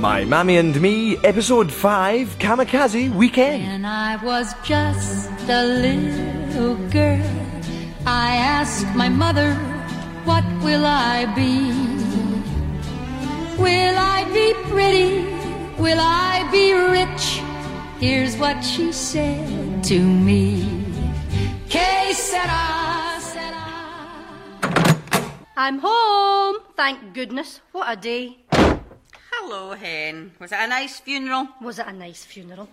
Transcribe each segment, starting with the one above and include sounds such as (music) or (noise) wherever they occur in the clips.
My Mammy and Me, Episode 5, Kamikaze Weekend. When I was just a little girl, I asked my mother, What will I be? Will I be pretty? Will I be rich? Here's what she said to me. Que sera, sera. I'm home, thank goodness. What a day. Hello, Hen. Was it a nice funeral? Was it a nice funeral?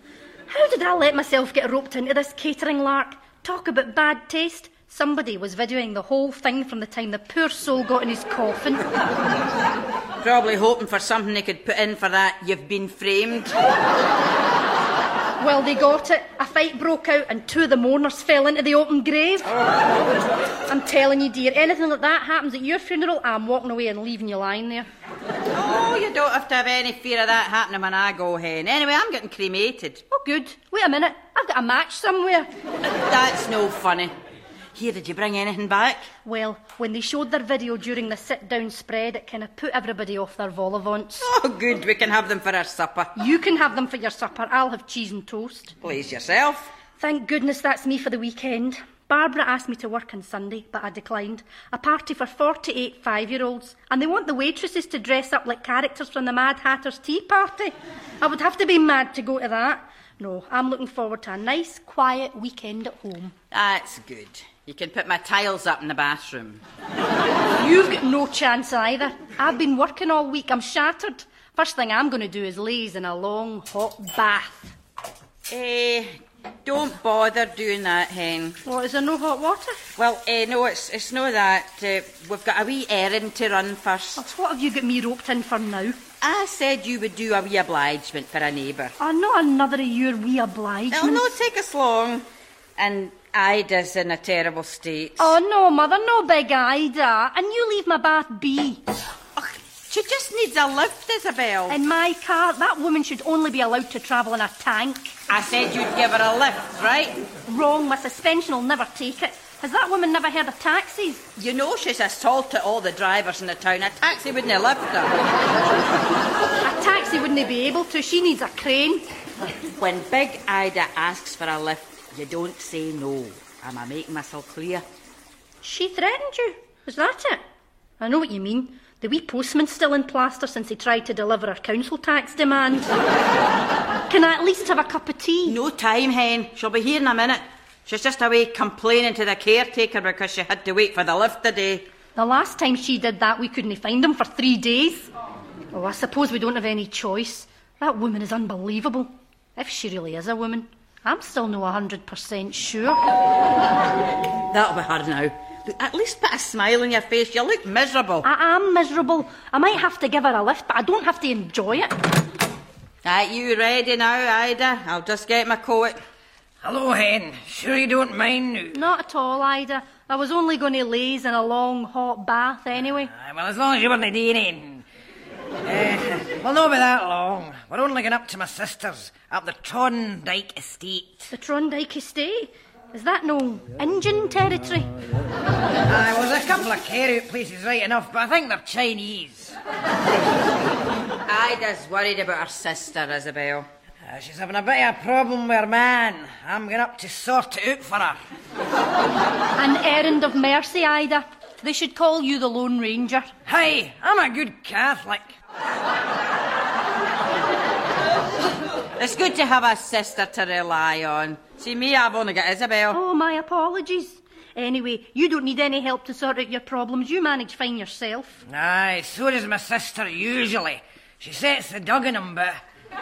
How did I let myself get roped into this catering lark? Talk about bad taste. Somebody was videoing the whole thing from the time the poor soul got in his coffin. (laughs) Probably hoping for something they could put in for that you've been framed. Well, they got it. A fight broke out and two of the mourners fell into the open grave. I'm telling you, dear, anything like that happens at your funeral, I'm walking away and leaving you lying there. Oh, you don't have to have any fear of that happening when I go, Hen. Anyway, I'm getting cremated. Oh, good. Wait a minute. I've got a match somewhere. That's no funny. Here, did you bring anything back? Well, when they showed their video during the sit down spread, it kind of put everybody off their vol au vents. Oh, good. We can have them for our supper. You can have them for your supper. I'll have cheese and toast. Please yourself. Thank goodness that's me for the weekend. Barbara asked me to work on Sunday, but I declined. A party for 48 five year olds, and they want the waitresses to dress up like characters from the Mad Hatter's Tea Party. I would have to be mad to go to that. No, I'm looking forward to a nice, quiet weekend at home. That's good. You can put my tiles up in the bathroom. You've got no chance either. I've been working all week. I'm shattered. First thing I'm going to do is laze in a long, hot bath. Eh, don't bother doing that, Hen. What, is there no hot water? Well, eh, no, it's, it's no that. Uh, we've got a wee errand to run first. Oh, what have you got me roped in for now? I said you would do a wee obligement for a neighbour. Oh, not another of your wee obligements. It'll not take us long. And Ida's in a terrible state. Oh, no, Mother, no big Ida. And you leave my bath be. She just needs a lift, Isabel. In my car, that woman should only be allowed to travel in a tank. I said you'd give her a lift, right? Wrong, my suspension will never take it. Has that woman never heard of taxis? You know she's assaulted all the drivers in the town. A taxi wouldn't have lift her. A taxi wouldn't be able to. She needs a crane. When Big Ida asks for a lift, you don't say no. Am I making myself clear? She threatened you. Is that it? I know what you mean. The wee postman's still in plaster since he tried to deliver our council tax demand. Can I at least have a cup of tea? No time, Hen. She'll be here in a minute. She's just away complaining to the caretaker because she had to wait for the lift today. The last time she did that, we couldn't find him for three days. Oh, I suppose we don't have any choice. That woman is unbelievable. If she really is a woman. I'm still no 100% sure. That'll be her now. Look, at least put a smile on your face. You look miserable. I am miserable. I might have to give her a lift, but I don't have to enjoy it. Are you ready now, Ida? I'll just get my coat. Hello, Hen. Sure you don't mind now? Not at all, Ida. I was only going to laze in a long, hot bath anyway. Aye, well, as long as you weren't doing anything. Uh, well, not be that long. We're only going up to my sister's, up the Trondike estate. The Trondike estate? Is that no Indian territory? Aye, well, there's a couple of care-out places right enough, but I think they're Chinese. Ida's worried about her sister, Isabel. Uh, she's having a bit of a problem with her man. I'm going up to sort it out for her. An errand of mercy, Ida. They should call you the Lone Ranger. Hey, I'm a good Catholic. It's good to have a sister to rely on. See, me, I've only got Isabel. Oh, my apologies. Anyway, you don't need any help to sort out your problems. You manage fine yourself. Aye, so does my sister usually. She sets the dog dug in 'em, but.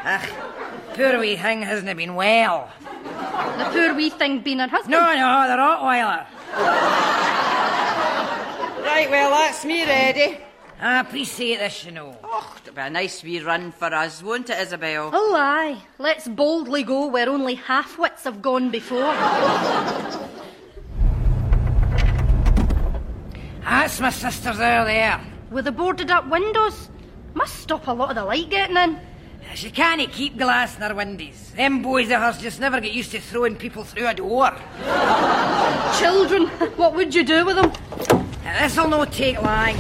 Ugh, poor wee thing hasn't been well. The poor wee thing being her husband. No, no, the Rottweiler. Right, well, that's me ready. I appreciate this, you know. Oh, it'll be a nice wee run for us, won't it, Isabel? Oh, aye. Let's boldly go where only half-wits have gone before. That's my sister's there, there. With the boarded up windows. Must stop a lot of the light getting in. She can't keep glass in her windows. Them boys of hers just never get used to throwing people through a door. Children, (laughs) what would you do with them? Now, this'll no take long.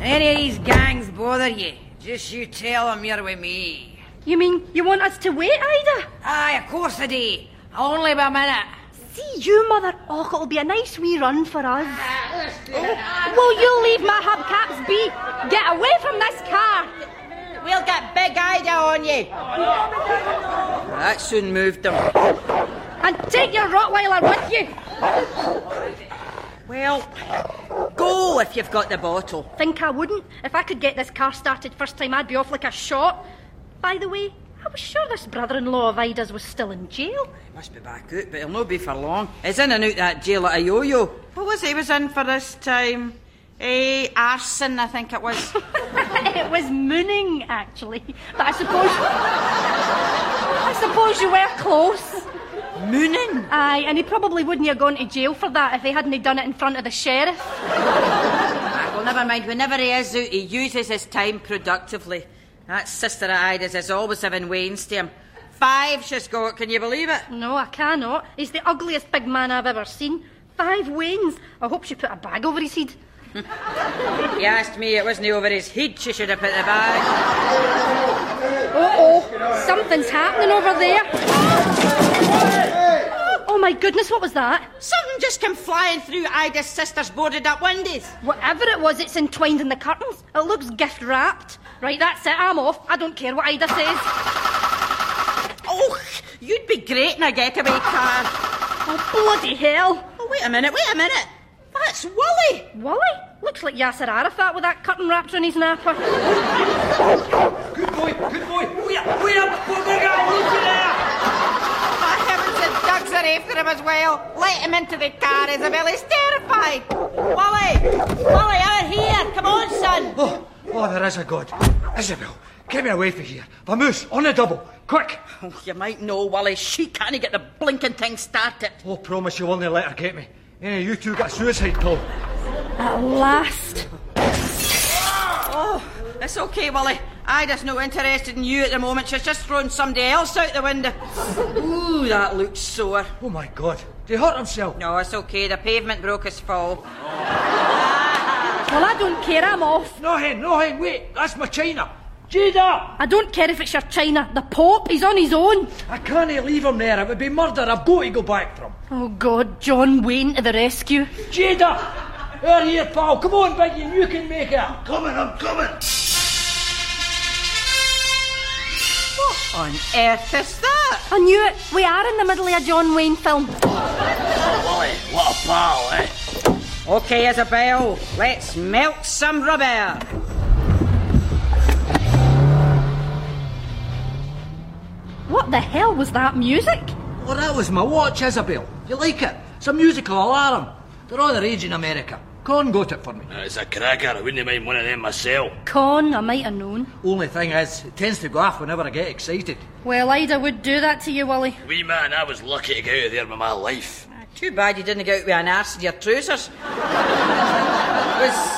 Any of these gangs bother you, Just you tell them you're with me. You mean you want us to wait, Ida? Aye, of course I do. Only by a minute. See you, Mother. Oh, it'll be a nice wee run for us. Ah, oh, ah, will you leave my hubcaps be? Get away from this car. We'll get Big Ida on you. That soon moved them. And take your Rottweiler with you. Well, go if you've got the bottle. Think I wouldn't? If I could get this car started first time, I'd be off like a shot. By the way, I was sure this brother-in-law of Ida's was still in jail. He Must be back out, but he'll not be for long. He's in and out that jail at a yo-yo. What was he was in for this time? Eh, arson, I think it was. (laughs) it was mooning, actually. But I suppose. I suppose you were close. Mooning? Aye, and he probably wouldn't have gone to jail for that if he hadn't done it in front of the sheriff. Ah, well, never mind. Whenever he is out, he uses his time productively. That sister of Ida's is always having wains to him. Five she's got, can you believe it? No, I cannot. He's the ugliest big man I've ever seen. Five wains. I hope she put a bag over his head. He asked me it wasn't over his head she should have put the bag. Oh, oh, something's happening over there. Oh my goodness, what was that? Something just came flying through Ida's sister's boarded up windows. Whatever it was, it's entwined in the curtains. It looks gift wrapped. Right, that's it. I'm off. I don't care what Ida says. Oh, you'd be great in a getaway car. Oh, bloody hell. Oh, wait a minute, wait a minute. That's Wally. Wally? Looks like Yasser Arafat with that curtain wrapped around his napper. Good boy, good boy. Wait up, wait up, poor big guy, look at there. For heavens and ducks are after him as well. Let him into the car, Isabel. He's terrified. Wally! Wally, out here. Come on, son. Oh, oh, there is a God. Isabel, get me away from here. Vamoose, on the double. Quick. Oh, you might know, Wally. She can't get the blinking thing started. Oh, promise you won't let her get me. Any of you two got a suicide pill. At last. It's okay, Wally. Ida's not interested in you at the moment. She's just thrown somebody else out the window. Ooh, that looks sore. Oh my God. Did he hurt himself? No, it's okay. The pavement broke his fall. Well, I don't care. I'm off. No, hen, no, hen, wait. That's my china. Jada! I don't care if it's your China. The Pope, he's on his own. I can't leave him there. It would be murder. I've got to go back for him. Oh, God, John Wayne to the rescue. Jada! You're here, pal. Come on, Biggie. You can make it. I'm Coming, I'm coming. On earth is that? I knew it. We are in the middle of a John Wayne film. Wally, what a pal, eh? Okay, Isabel, let's melt some rubber. What the hell was that music? Oh, that was my watch, Isabel. You like it? It's a musical alarm. They're all the rage in America. Con got it for me. It's a cracker. I wouldn't mind one of them myself. Con, I might have known. Only thing is, it tends to go off whenever I get excited. Well, Ida would do that to you, Willie. Wee man, I was lucky to get out of there with my life. Too bad you didn't get out with an arse in your trousers. (laughs) was,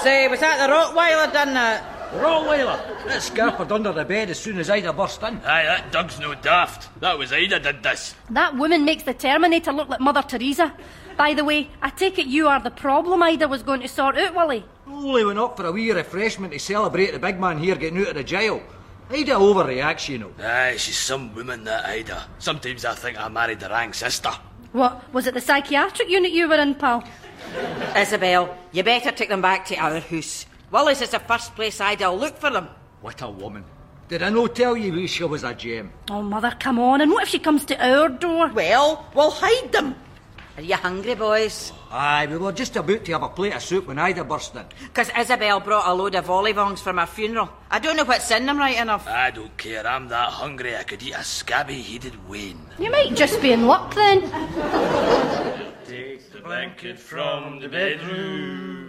uh, was that the Rottweiler done that? Rottweiler! That scampered under the bed as soon as Ida burst in. Aye, that Doug's no daft. That was Ida did this. That woman makes the Terminator look like Mother Teresa. By the way, I take it you are the problem Ida was going to sort out, Willie. Only went up for a wee refreshment to celebrate the big man here getting out of the jail. Ida overreacts, you know. Aye, she's some woman, that Ida. Sometimes I think I married the wrong sister. What, was it the psychiatric unit you were in, pal? Isabel, you better take them back to our house. Willie's is the first place Ida'll look for them. What a woman. Did I no tell you she was a gem? Oh, Mother, come on. And what if she comes to our door? Well, we'll hide them. Are you hungry, boys? Aye, we were just about to have a plate of soup when Ida burst in. Because Isabel brought a load of volleybongs from her funeral. I don't know what's in them right enough. I don't care. I'm that hungry I could eat a scabby-headed Wayne. You might just be in luck then. Take the blanket from the bedroom,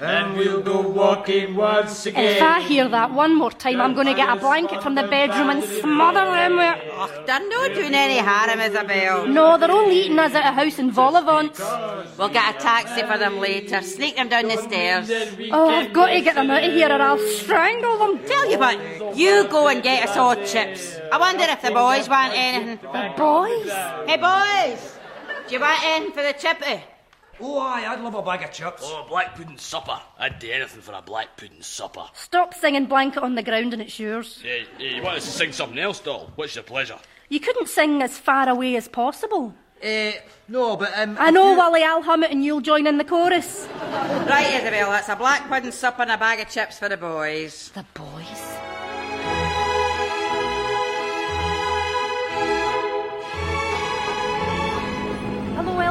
and we'll go walking once again. If again. I hear that one more time, I'm going to get a blanket from the bedroom and smother him with. Oh, they're not doing any harm, Isabel. No, they're only eating us at a house in vol au vents. We'll get a taxi for them later. Sneak them down the stairs. Oh, I've got to get them out of here or I'll strangle them. Tell you what, you go and get us all chips. I wonder if the boys want anything. The boys? Hey, boys! Do you want anything for the chippy? Oh, aye, I'd love a bag of chips. Oh, a black pudding supper. I'd do anything for a black pudding supper. Stop singing blanket on the ground and it's yours. Hey, hey, you want us to sing something else, doll? What's your pleasure? You couldn't sing as far away as possible. Eh, no, but um. I know, you- Wally, I'll hum it and you'll join in the chorus. Right, Isabel, that's a black pudding supper and a bag of chips for the boys. The boys.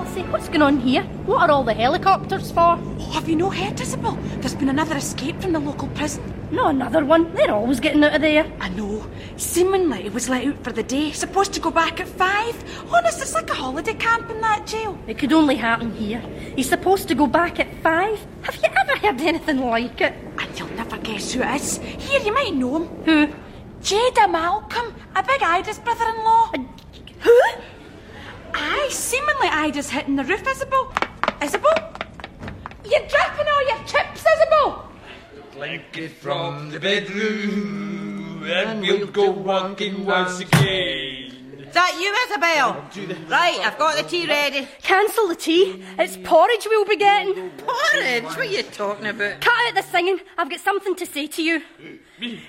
Elsie. What's going on here? What are all the helicopters for? Oh, have you no heard, Isabel? There's been another escape from the local prison. No, another one. They're always getting out of there. I know. Seemingly it was let out for the day. Supposed to go back at five. Honest, it's like a holiday camp in that jail. It could only happen here. He's supposed to go back at five. Have you ever heard anything like it? And you'll never guess who it is. Here, you might know him. Who? Jada Malcolm, a big Ida's brother-in-law. Uh, who? Aye, seemingly Ida's hitting the roof, Isabel. Isabel? You're dropping all your chips, Isabel! Blanket from the bedroom, and we'll go walking once again. Is that you, Isabel? Right, I've got the tea ready. Cancel the tea. It's porridge we'll be getting. Porridge? What are you talking about? Cut out the singing. I've got something to say to you.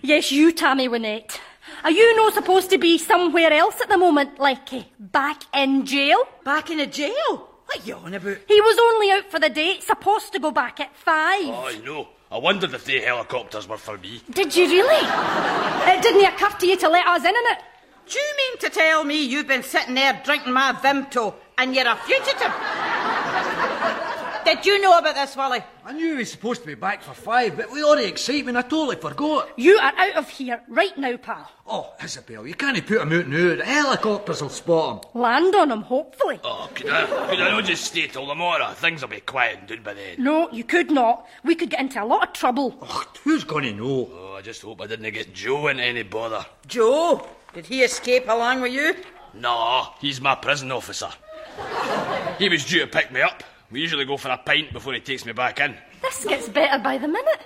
Yes, you, Tammy Wynette. Are you not supposed to be somewhere else at the moment, like eh, back in jail? Back in a jail? What are you on about? He was only out for the day, supposed to go back at five. Oh, I know. I wondered if they helicopters were for me. Did you really? It didn't occur to you to let us in on it? Do you mean to tell me you've been sitting there drinking my Vimto and you're a fugitive? Did you know about this, Wally? I knew he was supposed to be back for five, but with all the excitement, I totally forgot. You are out of here right now, pal. Oh, Isabel, you can't put him out now. The helicopters will spot him. Land on him, hopefully. Oh, could I, could I not just stay till tomorrow? Things will be quiet and down by then. No, you could not. We could get into a lot of trouble. Oh, who's going to know? Oh, I just hope I didn't get Joe into any bother. Joe? Did he escape along with you? No, he's my prison officer. He was due to pick me up. We usually go for a pint before he takes me back in. This gets better by the minute.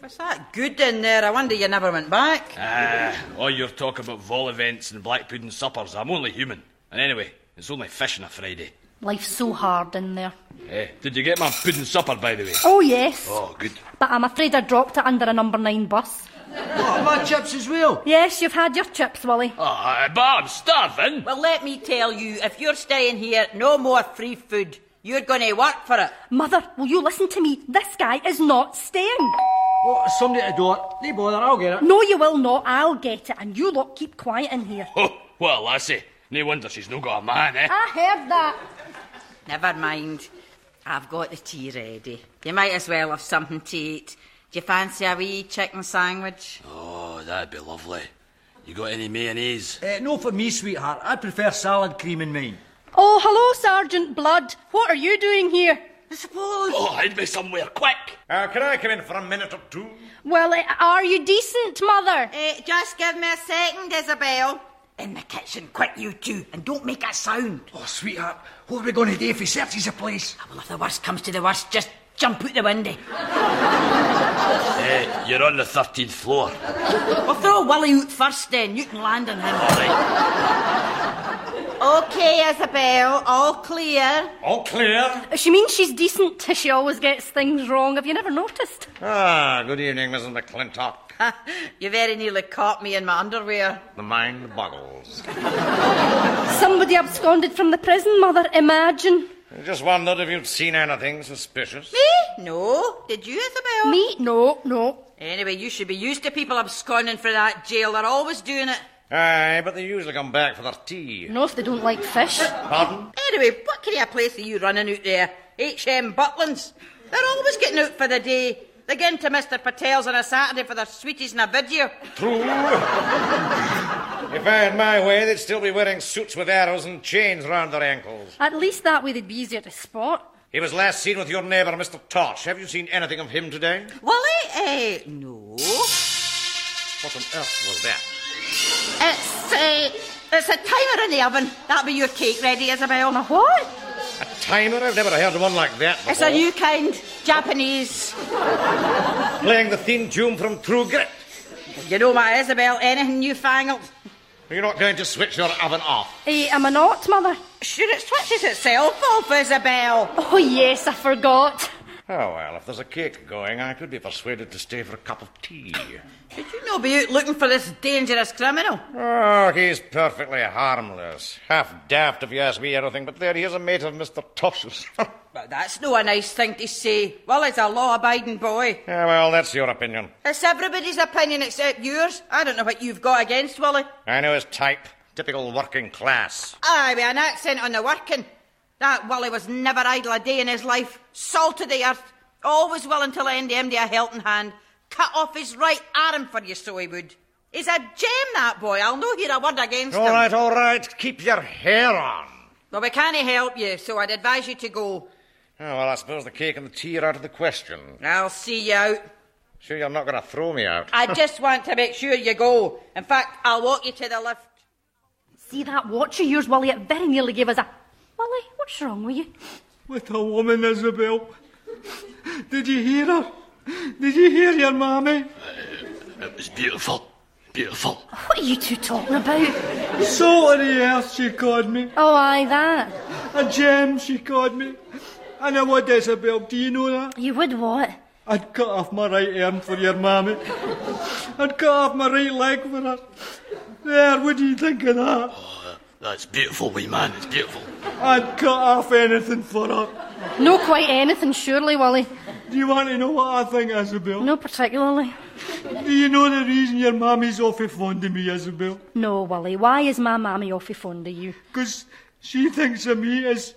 Was that good in there? I wonder you never went back. Ah, all your talk about vol au vents and black pudding suppers. I'm only human. And anyway, it's only fish on a Friday. Life's so hard in there. Eh, did you get my pudding supper, by the way? Oh, yes. Oh, good. But I'm afraid I dropped it under a number nine bus. What, my chips as well? Yes, you've had your chips, Willie. Oh, but I'm starving. Well, let me tell you, if you're staying here, no more free food. You're going to work for it. Mother, will you listen to me? This guy is not staying. Oh, somebody at the door. No bother, I'll get it. No, you will not. I'll get it. And you lot keep quiet in here. Oh, well, lassie. No wonder she's no got a man, eh? I heard that. Never mind. I've got the tea ready. You might as well have something to eat. Do you fancy a wee chicken sandwich? Oh, that'd be lovely. You got any mayonnaise? Uh, no for me, sweetheart. I prefer salad cream in mine. Oh, hello, Sergeant Blood. What are you doing here? I suppose. Oh, hide me somewhere, quick! Uh, can I come in for a minute or two? Well, eh, are you decent, Mother? Eh, just give me a second, Isabel. In the kitchen, quick, you two, and don't make a sound. Oh, sweetheart, what are we going to do if he searches the place? Well, if the worst comes to the worst, just jump out the window. (laughs) Eh, you're on the 13th floor. We'll throw Willie out first, then. You can land on him. All right. Okay, Isabel, all clear. All clear? She means she's decent. She always gets things wrong. Have you never noticed? Ah, good evening, Mrs. McClintock. you very nearly caught me in my underwear. The mind boggles. Somebody absconded from the prison, Mother. Imagine. I just wondered if you'd seen anything suspicious. Me? No. Did you, Isabel? Me? No, no. Anyway, you should be used to people absconding from that jail. They're always doing it. Aye, but they usually come back for their tea. No, if they don't like fish. Pardon? Anyway, what kind of place are you running out there? HM Butlins? They're always getting out for the day. They get into Mr. Patel's on a Saturday for their sweeties and a video. True. if I had my way, they'd still be wearing suits with arrows and chains round their ankles. At least that way they'd be easier to spot. He was last seen with your neighbour, Mr. Tosh. Have you seen anything of him today? Wally? Eh, no. What on earth was that? It's, uh, it's a timer in the oven. That'll be your cake ready, Isabel. A what? A timer? I've never heard of one like that before. It's a new kind, Japanese. Playing the theme tune from True Grit. You know my Isabel, anything newfangled. You're not going to switch your oven off. Eh, am I not, Mother? Sure, it switches itself off, Isabel. Oh, yes, I forgot. Oh, well, if there's a cake going, I could be persuaded to stay for a cup of tea. Should you not be out looking for this dangerous criminal? Oh, he's perfectly harmless. Half daft, if you ask me anything, but there he is a mate of Mr. Tosh's. (laughs) But that's no a nice thing to say. Well, he's a law-abiding boy. yeah, well, that's your opinion. It's everybody's opinion except yours. I don't know what you've got against Willie. I know his type. Typical working class. Aye, with an accent on the working. That Willie was never idle a day in his life. Salt of the earth. Always willing to lend him a helping hand. Cut off his right arm for you, so he would. He's a gem, that boy. I'll no hear a word against All him. right, all right. Keep your hair on. Well, we can't help you, so I'd advise you to go. Oh, well, I suppose the cake and the tea are out of the question. I'll see you out. Sure you're not going to throw me out? I just (laughs) want to make sure you go. In fact, I'll walk you to the lift. See that watch of yours, Willie? It very nearly gave us a. Willie, what's wrong with you? With a woman, Isabel. Did you hear her? Did you hear your mammy? It was beautiful. Beautiful. What are you two talking about? Salt of the earth, she called me. Oh, aye, that. A gem, she called me. And I would, Isabel, do you know that? You would what? I'd cut off my right arm for your mammy. I'd cut off my right leg for her. There, what do you think of that? Oh, That's beautiful, wee man. It's beautiful. I'd cut off anything for her. No quite anything, surely, Willie. Do you want to know what I think, Isabel? No particularly. Do you know the reason your mammy's awfully fond of me, Isabel? No, Willie. Why is my mammy awfully fond of you? Because she thinks of me as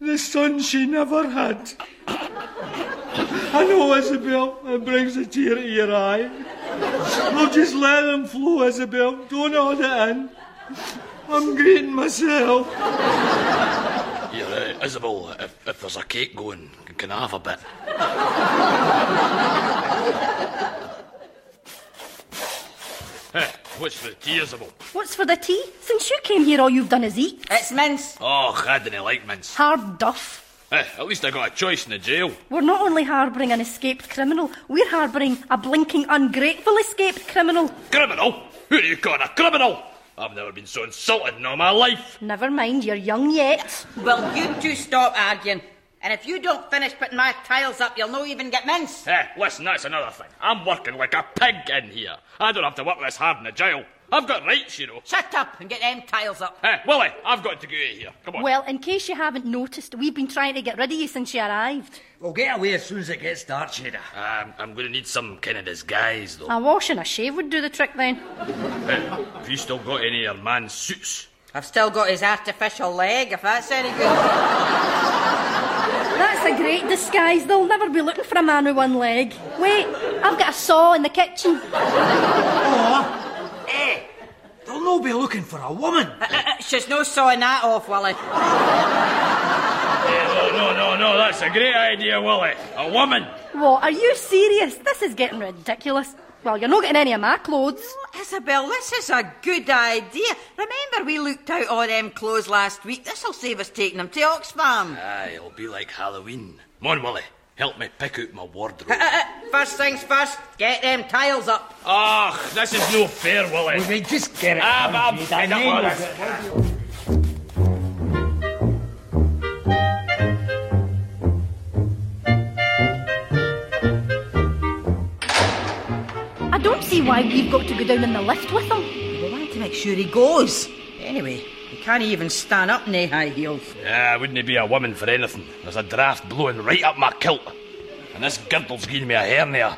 the son she never had. I know, Isabel, it brings a tear to your eye. Well, just let them flow, Isabel. Don't hold it in. I'm greeting myself. Here, uh, Isabel, if, if there's a cake going, can I have a bit? Hey, what's for the tea, Isabel? What's for the tea? Since you came here, all you've done is eat. It's mince. Oh, I didn't like mince. Hard duff. Hey, at least I got a choice in the jail. We're not only harbouring an escaped criminal, we're harbouring a blinking, ungrateful escaped criminal. Criminal? Who are you calling a criminal? I've never been so insulted in all my life. Never mind, you're young yet. Well, you two stop arguing. And if you don't finish putting my tiles up, you'll no even get mince. Hey, listen, that's another thing. I'm working like a pig in here. I don't have to work this hard in the jail. I've got rights, you know. Shut up and get them tiles up. Hey, Willie, I've got to go out of here. Come on. Well, in case you haven't noticed, we've been trying to get rid of you since you arrived. We'll get away as soon as it gets dark, Jada. Um, I'm going to need some kind of disguise, though. A wash and a shave would do the trick then. Hey, have you still got any of your man's suits? I've still got his artificial leg, if that's any good. That's a great disguise. They'll never be looking for a man with one leg. Wait, I've got a saw in the kitchen. They'll no be looking for a woman. Uh, uh, uh, She's no sawing that off, Willie. Hey, no, no, no, no, that's a great idea, Willie. A woman. What, are you serious? This is getting ridiculous. Well, you're not getting any of my clothes. Oh, Isabel, this is a good idea. Remember we looked out all them clothes last week? This'll save us taking them to Oxfam. Aye, it'll be like Halloween. Come on, Willie. Help me pick out my wardrobe. First things first, get them tiles up. Ah, this is no fair, Willie. We just get it. Ah, done, I'm fed up with we'll this. I don't see why we've got to go down in the lift with him. We want to make sure he goes. Anyway, he can't even stand up in they high heels. Yeah, I wouldn't be a woman for anything. There's a draft blowing right up my kilt. And this girdle's giving me a hernia.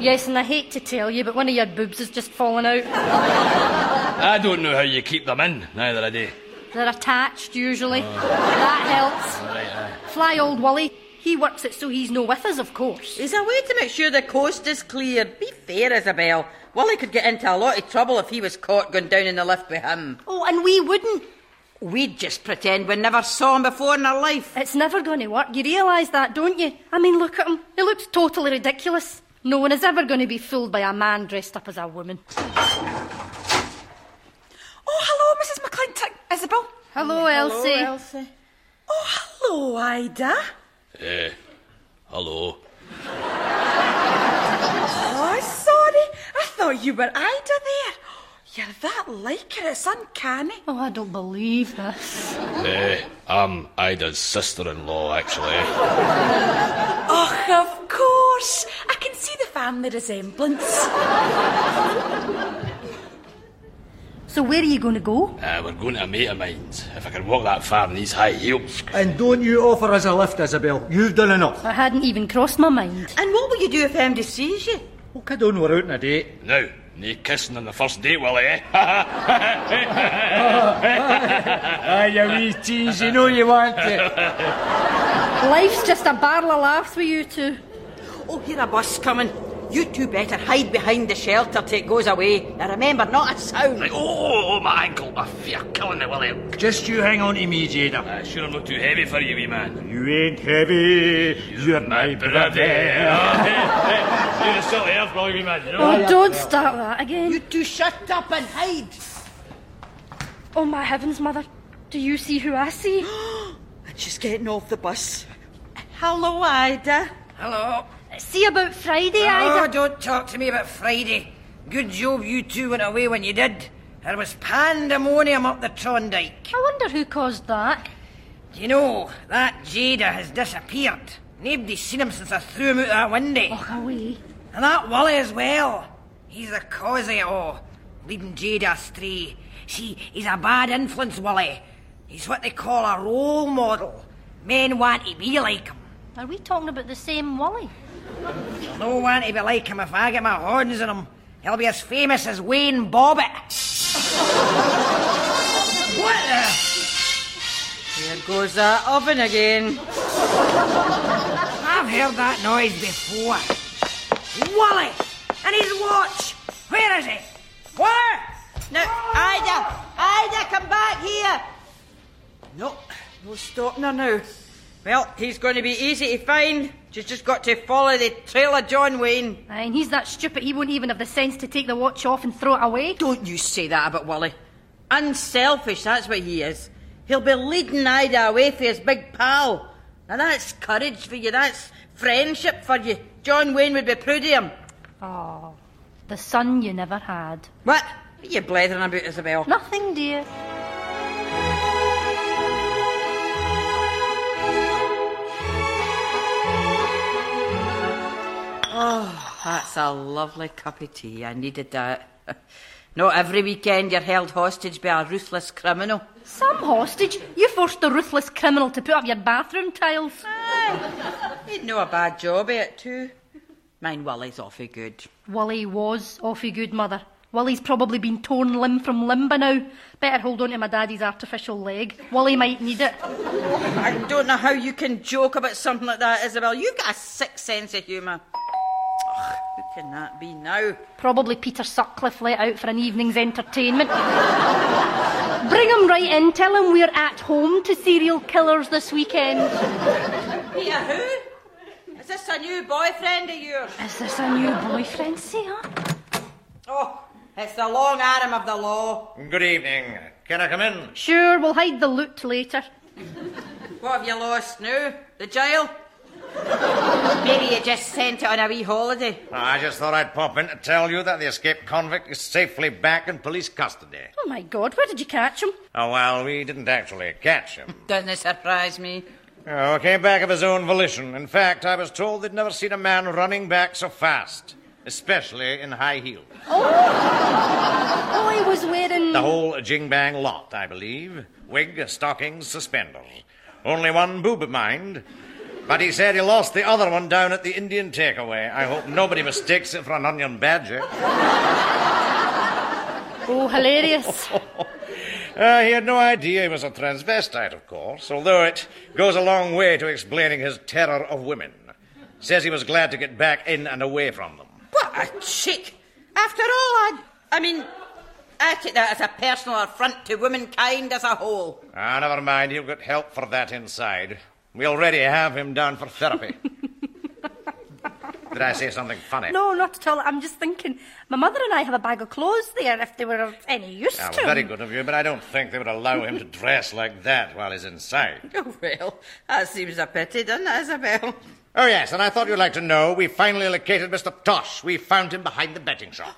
Yes, and I hate to tell you, but one of your boobs has just fallen out. I don't know how you keep them in, neither do. I. They're attached, usually. That helps. All right, aye. Fly old Wally. He works it so he's no with us, of course. There's a way to make sure the coast is clear. Be fair, Isabel. Willie could get into a lot of trouble if he was caught going down in the lift with him. Oh, and we wouldn't. We'd just pretend we never saw him before in our life. It's never going to work. You realise that, don't you? I mean, look at him. He looks totally ridiculous. No one is ever going to be fooled by a man dressed up as a woman. Oh, hello, Mrs. McClintock. Isabel. Hello, Elsie. Elsie. Oh, hello, Ida. Eh, hello. Oh, sorry. I thought you were Ida there. You're that like her, it's uncanny. Oh, I don't believe this. Eh, I'm Ida's sister-in-law, actually. Oh, of course. I can see the family resemblance. So where are you going to go? Uh, we're going to a mate of mine's. If I can walk that far in these high heels. And don't you offer us a lift, Isabel. You've done enough. I hadn't even crossed my mind. And what will you do if MD sees you? Well, kid on, we're out on a date. Now, no kissing on the first date, will eh? (laughs) Ah, you wee tease, you know you want it. Life's just a barrel of laughs with you two. Oh, here a bus coming. You two better hide behind the shelter till it goes away. Now remember, not a sound. Right, oh, oh, my ankle, my fear, killing me, Willie. Just you hang on to me, Jada. Uh, sure I'm not too heavy for you, wee man. You ain't heavy, you're my brother. (laughs) You're a silly elf, probably, wee man, you know? Oh, don't start that again. You two shut up and hide. Oh, my heavens, Mother. Do you see who I see? (gasps) And she's getting off the bus. Hello, Ida. Hello. See about Friday, Oh, Ida? don't talk to me about Friday. Good job you two went away when you did. There was pandemonium up the Trondike. I wonder who caused that. Do you know, that Jada has disappeared. Nobody's seen him since I threw him out that window. Oh, away. And that Wally as well. He's the cause of it all, leading Jada astray. See, he's a bad influence, Wally. He's what they call a role model. Men want to be like him. Are we talking about the same Wally? No one to be like him if I get my horns on him. He'll be as famous as Wayne Bobbitt. what the? Here goes that oven again. I've heard that noise before. Wally! And his watch! Where is it? Where? Now, Ida! Ida, come back here! No, no stopping her now. Well, he's going to be easy to find. She's just got to follow the trail of John Wayne. Aye, and he's that stupid he won't even have the sense to take the watch off and throw it away. Don't you say that about Wally. Unselfish, that's what he is. He'll be leading Ida away for his big pal. Now that's courage for you, that's friendship for you. John Wayne would be proud of him. Oh, the son you never had. What? What are you blethering about, Isabel? Nothing, dear. Oh, that's a lovely cup of tea. I needed that. (laughs) Not every weekend you're held hostage by a ruthless criminal. Some hostage? You forced the ruthless criminal to put up your bathroom tiles. He'd know a bad job at it, too. Mine Wally's awfully good. Wally was awfully good, mother. Wally's probably been torn limb from limb by now. Better hold on to my daddy's artificial leg. Wally might need it. I don't know how you can joke about something like that, Isabel. You've got a sick sense of humour. Ugh, can that be now? Probably Peter Sutcliffe let out for an evening's entertainment. Bring him right in. Tell him we're at home to serial killers this weekend. Peter, who? Is this a new boyfriend of yours? Is this a new boyfriend, say huh? Oh, it's the long arm of the law. Good evening. Can I come in? Sure, we'll hide the loot later. What have you lost now? The jail? Maybe you just sent it on a wee holiday. I just thought I'd pop in to tell you that the escaped convict is safely back in police custody. Oh my god, where did you catch him? Oh, well, we didn't actually catch him. (laughs) Doesn't it surprise me? Oh, came back of his own volition. In fact, I was told they'd never seen a man running back so fast, especially in high heels. Oh, oh he was wearing. The whole jing bang lot, I believe. Wig, stockings, suspenders. Only one boob, mind. But he said he lost the other one down at the Indian takeaway. I hope nobody mistakes it for an onion bhaji. (laughs) Oh, hilarious. (laughs) Uh, he had no idea he was a transvestite, of course, although it goes a long way to explaining his terror of women. Says he was glad to get back in and away from them. What a chick! After all, I, I mean, I take that as a personal affront to womankind as a whole. Ah, never mind, he'll get help for that inside. We already have him down for therapy. Did I say something funny? No, not at all. I'm just thinking, my mother and I have a bag of clothes there if they were of any use Ah, to well, very him. good of you, but I don't think they would allow him to dress like that while he's inside. (laughs) Oh, well, that seems a pity, doesn't it, Isabel? Oh, yes, and I thought you'd like to know we finally located Mr. Tosh. We found him behind the betting shop.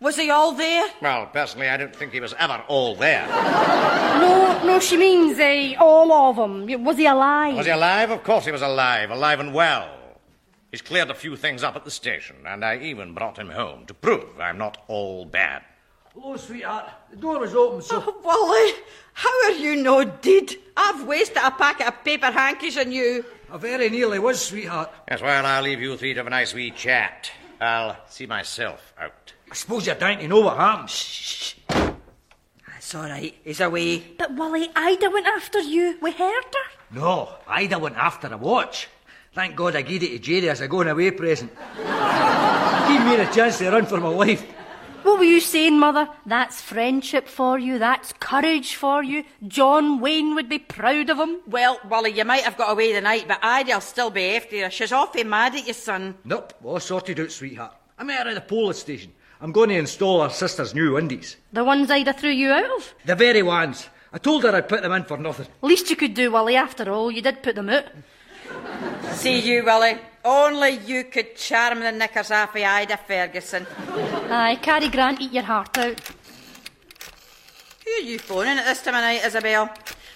Was he all there? Well, personally, I don't think he was ever all there. No, no, she means eh, all of them. Was he alive? Was he alive? Of course he was alive, alive and well. He's cleared a few things up at the station, and I even brought him home to prove I'm not all bad. Hello, sweetheart. The door is open, so. Oh, Wally, how are you no dead? I've wasted a packet of paper hankies on you. I very nearly was, sweetheart. Yes, well, I'll leave you three to have a nice wee chat. I'll see myself out. I suppose you're dying to know what happened. Shh. It's all right. He's away. But Wally, Ida went after you. We heard her. No, Ida went after a watch. Thank God I gave it to Jerry as a going away present. (laughs) Give me a chance to run for my life. What were you saying, Mother? That's friendship for you. That's courage for you. John Wayne would be proud of him. Well, Wally, you might have got away the night, but Ida'll still be after you. She's awfully mad at you, son. Nope, all sorted out, sweetheart. I met her at the police station. I'm going to install her sister's new windies. The ones Ida threw you out of. The very ones. I told her I'd put them in for nothing. Least you could do, Wally, after all. You did put them out. See you, Willie. Only you could charm the knickers off of Ida Ferguson. Aye, Cary Grant, eat your heart out. Who are you phoning at this time of night, Isabel?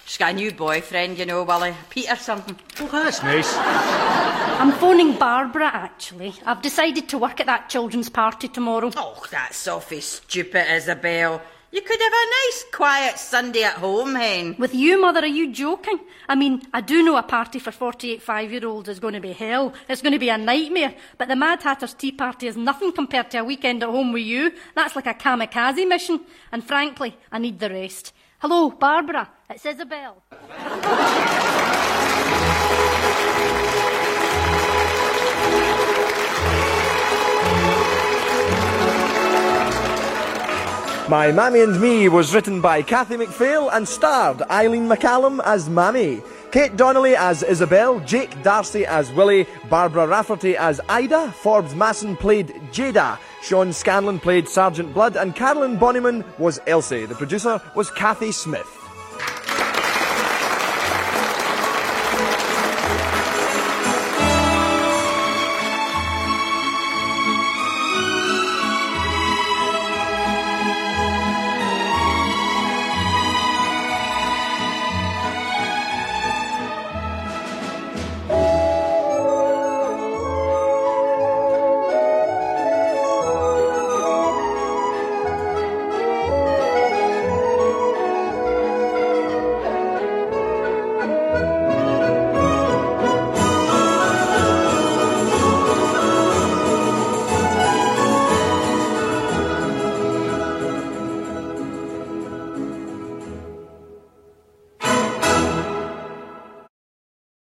She's got a new boyfriend, you know, Willie. Peter something. Oh, that's nice. I'm phoning Barbara, actually. I've decided to work at that children's party tomorrow. Oh, that's awfully stupid, Isabel. You could have a nice, quiet Sunday at home, hen. With you, Mother, are you joking? I mean, I do know a party for 48 five year olds is going to be hell. It's going to be a nightmare. But the Mad Hatter's tea party is nothing compared to a weekend at home with you. That's like a kamikaze mission. And frankly, I need the rest. Hello, Barbara. It's Isabel. My Mammy and Me was written by Kathy McPhail and starred Eileen McCallum as Mammy, Kate Donnelly as Isabel, Jake D'Arcy as Willie, Barbara Rafferty as Ida, Forbes Masson played Jada, Sean Scanlan played Sergeant Blood, and Carolyn Bonnyman was Elsie. The producer was Kathy Smith.